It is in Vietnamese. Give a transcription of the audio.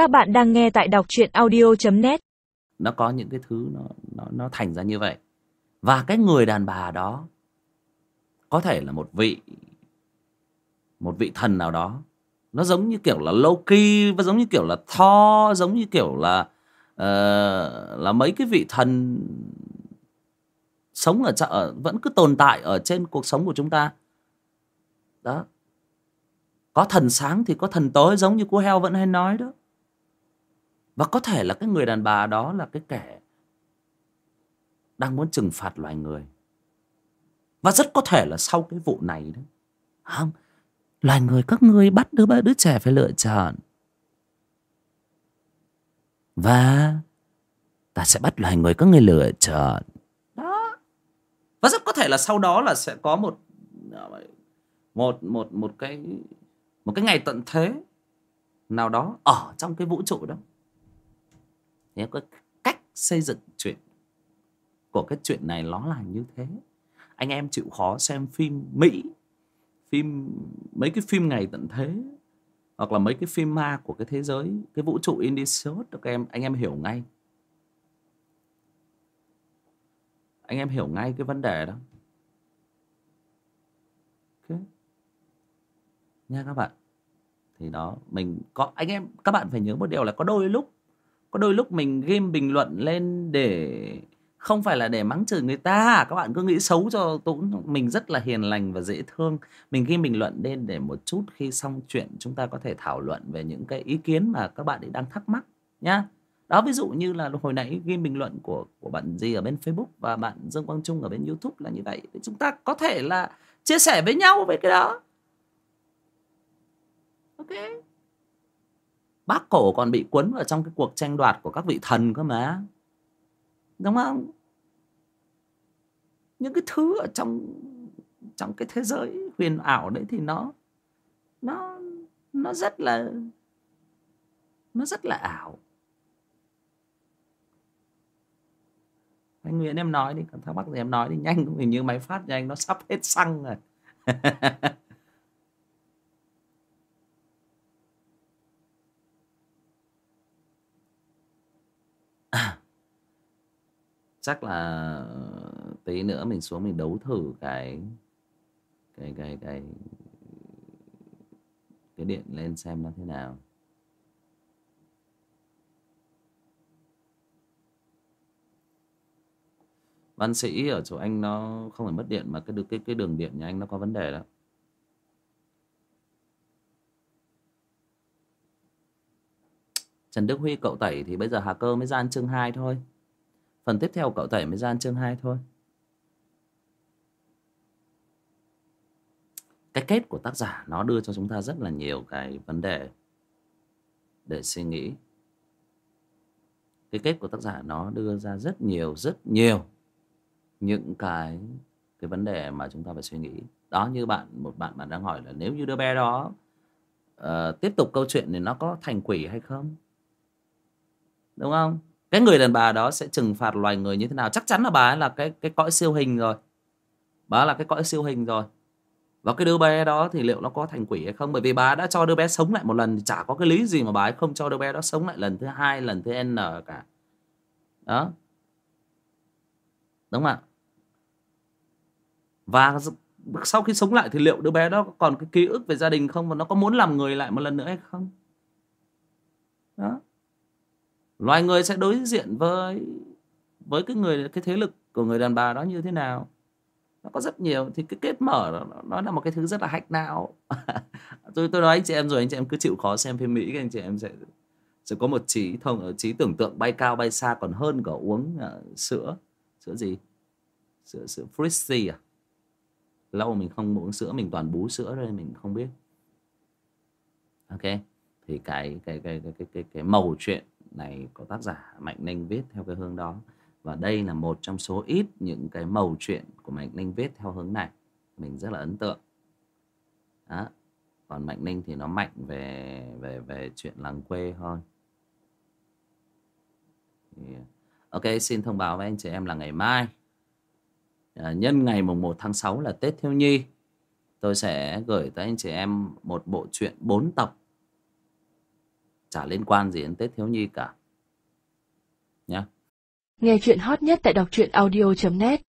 Các bạn đang nghe tại đọc truyện audio.net nó có những cái thứ nó nó nó thành ra như vậy. Và cái người đàn bà đó có thể là một vị một vị thần nào đó. Nó giống như kiểu là Loki và giống như kiểu là Thor giống như kiểu là uh, là mấy cái vị thần sống ở vẫn cứ tồn tại ở trên cuộc sống của chúng ta. Đó. Có thần sáng thì có thần tối giống như cô heo vẫn hay nói đó và có thể là cái người đàn bà đó là cái kẻ đang muốn trừng phạt loài người. Và rất có thể là sau cái vụ này đấy không loài người các ngươi bắt đứa đứa trẻ phải lựa chọn. Và ta sẽ bắt loài người các ngươi lựa chọn. Đó. Và rất có thể là sau đó là sẽ có một một một một cái một cái ngày tận thế nào đó ở trong cái vũ trụ đó nếu cái cách xây dựng chuyện của cái chuyện này nó là như thế. Anh em chịu khó xem phim mỹ, phim, mấy cái phim ngày tận thế, hoặc là mấy cái phim ma của cái thế giới, cái vũ trụ indie shot các em, anh em hiểu ngay. Anh em hiểu ngay cái vấn đề đó. Okay. nha các bạn. Thì đó, mình có, anh em, các bạn phải nhớ một điều là có đôi lúc có đôi lúc mình game bình luận lên để không phải là để mắng chửi người ta. Các bạn cứ nghĩ xấu cho Tũng. Mình rất là hiền lành và dễ thương. Mình ghi bình luận lên để một chút khi xong chuyện chúng ta có thể thảo luận về những cái ý kiến mà các bạn ấy đang thắc mắc, nhá. Đó, ví dụ như là hồi nãy ghi bình luận của của bạn gì ở bên Facebook và bạn Dương Quang Trung ở bên YouTube là như vậy. Chúng ta có thể là chia sẻ với nhau về cái đó. Ok? Bác cổ còn bị cuốn vào trong cái cuộc tranh đoạt của các vị thần cơ mà. Đúng không? Những cái thứ ở trong trong cái thế giới huyền ảo đấy thì nó nó nó rất là, nó rất là ảo. Anh Nguyễn em nói đi, còn thắc mắc gì em nói đi, nhanh, hình như máy phát nhanh nó sắp hết xăng rồi. chắc là ờ, tí nữa mình xuống mình đấu thử cái cái cái cái cái điện lên xem nó thế nào. Văn sĩ ở chỗ anh nó không phải mất điện mà cái cái cái đường điện nhà anh nó có vấn đề đó. Trần Đức Huy cậu tẩy thì bây giờ Hà Cơ mới ra chương 2 thôi. Phần tiếp theo cậu tẩy mới ra chương 2 thôi. Cái kết của tác giả nó đưa cho chúng ta rất là nhiều cái vấn đề Để suy nghĩ. Cái kết của tác giả nó đưa ra rất nhiều rất nhiều Những cái cái vấn đề mà chúng ta phải suy nghĩ. Đó như bạn một bạn bạn đang hỏi là nếu như đứa bé đó uh, Tiếp tục câu chuyện thì nó có thành quỷ hay không? Đúng không? Cái người đàn bà đó sẽ trừng phạt loài người như thế nào? Chắc chắn là bà ấy là cái cái cõi siêu hình rồi. Bà ấy là cái cõi siêu hình rồi. Và cái đứa bé đó thì liệu nó có thành quỷ hay không? Bởi vì bà đã cho đứa bé sống lại một lần thì chả có cái lý gì mà bà ấy không cho đứa bé đó sống lại lần thứ hai, lần thứ n cả. Đó. Đúng không ạ? Và sau khi sống lại thì liệu đứa bé đó còn cái ký ức về gia đình không? Và nó có muốn làm người lại một lần nữa hay không? Đó loài người sẽ đối diện với với cái người cái thế lực của người đàn bà đó như thế nào? Nó có rất nhiều thì cái kết mở nó, nó là một cái thứ rất là hạch não. Tôi tôi nói anh chị em rồi anh chị em cứ chịu khó xem phim mỹ các anh chị em sẽ sẽ có một trí thông ờ, trí tưởng tượng bay cao bay xa còn hơn cả uống uh, sữa. Sữa gì? Sữa sữa frizzy à? Lâu mình không uống sữa mình toàn bú sữa thôi mình không biết. Ok thì cái cái cái cái cái cái, cái màu chuyện này có tác giả Mạnh Ninh viết theo cái hướng đó và đây là một trong số ít những cái màu chuyện của Mạnh Ninh viết theo hướng này mình rất là ấn tượng đó. còn Mạnh Ninh thì nó mạnh về về về chuyện làng quê hơn yeah. ok xin thông báo với anh chị em là ngày mai à, nhân ngày mùng 1 tháng 6 là Tết Thiếu Nhi tôi sẽ gửi tới anh chị em một bộ truyện 4 tập chả liên quan gì đến tết thiếu nhi cả. Nhá. Nghe chuyện hot nhất tại đọc truyện audio.net